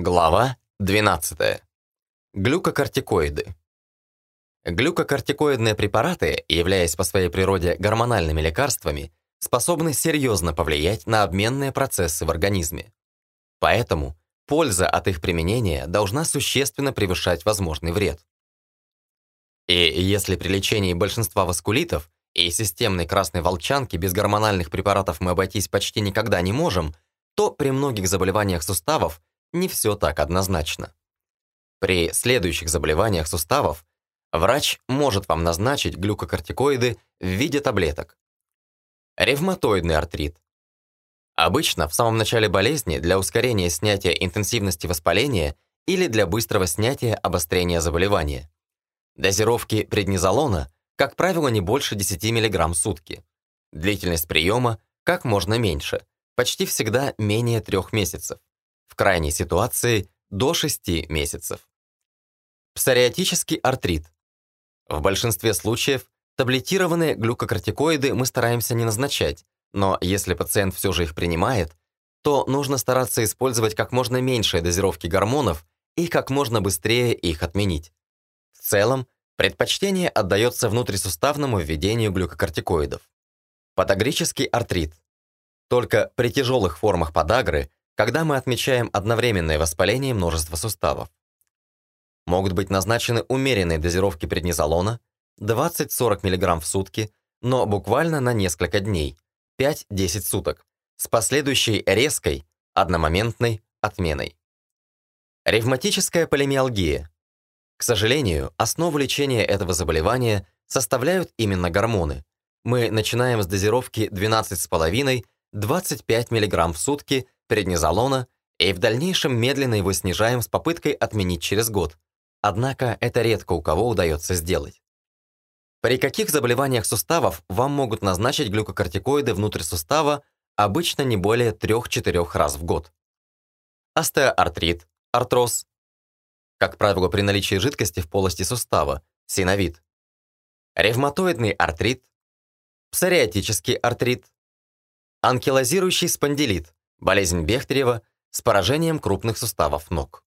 Глава 12. Глюкокортикоиды. Глюкокортикоидные препараты, являясь по своей природе гормональными лекарствами, способны серьезно повлиять на обменные процессы в организме. Поэтому польза от их применения должна существенно превышать возможный вред. И если при лечении большинства васкулитов и системной красной волчанки без гормональных препаратов мы обойтись почти никогда не можем, то при многих заболеваниях суставов не все так однозначно. При следующих заболеваниях суставов врач может вам назначить глюкокортикоиды в виде таблеток. Ревматоидный артрит. Обычно в самом начале болезни для ускорения снятия интенсивности воспаления или для быстрого снятия обострения заболевания. Дозировки преднизолона, как правило, не больше 10 мг в сутки. Длительность приема как можно меньше, почти всегда менее трех месяцев в крайней ситуации до 6 месяцев. Псориатический артрит. В большинстве случаев таблетированные глюкокортикоиды мы стараемся не назначать, но если пациент все же их принимает, то нужно стараться использовать как можно меньшие дозировки гормонов и как можно быстрее их отменить. В целом, предпочтение отдается внутрисуставному введению глюкокортикоидов. Подагрический артрит. Только при тяжелых формах подагры когда мы отмечаем одновременное воспаление множества суставов. Могут быть назначены умеренные дозировки преднизолона 20-40 мг в сутки, но буквально на несколько дней, 5-10 суток, с последующей резкой, одномоментной отменой. Ревматическая полимиалгия. К сожалению, основу лечения этого заболевания составляют именно гормоны. Мы начинаем с дозировки 12,5-25 мг в сутки преднизолона и в дальнейшем медленно его снижаем с попыткой отменить через год. Однако это редко у кого удается сделать. При каких заболеваниях суставов вам могут назначить глюкокортикоиды внутрь сустава обычно не более 3-4 раз в год? Остеоартрит, артроз. Как правило, при наличии жидкости в полости сустава, синовит. Ревматоидный артрит, псориатический артрит, анкилозирующий спондилит, Болезнь Бехтерева с поражением крупных суставов ног.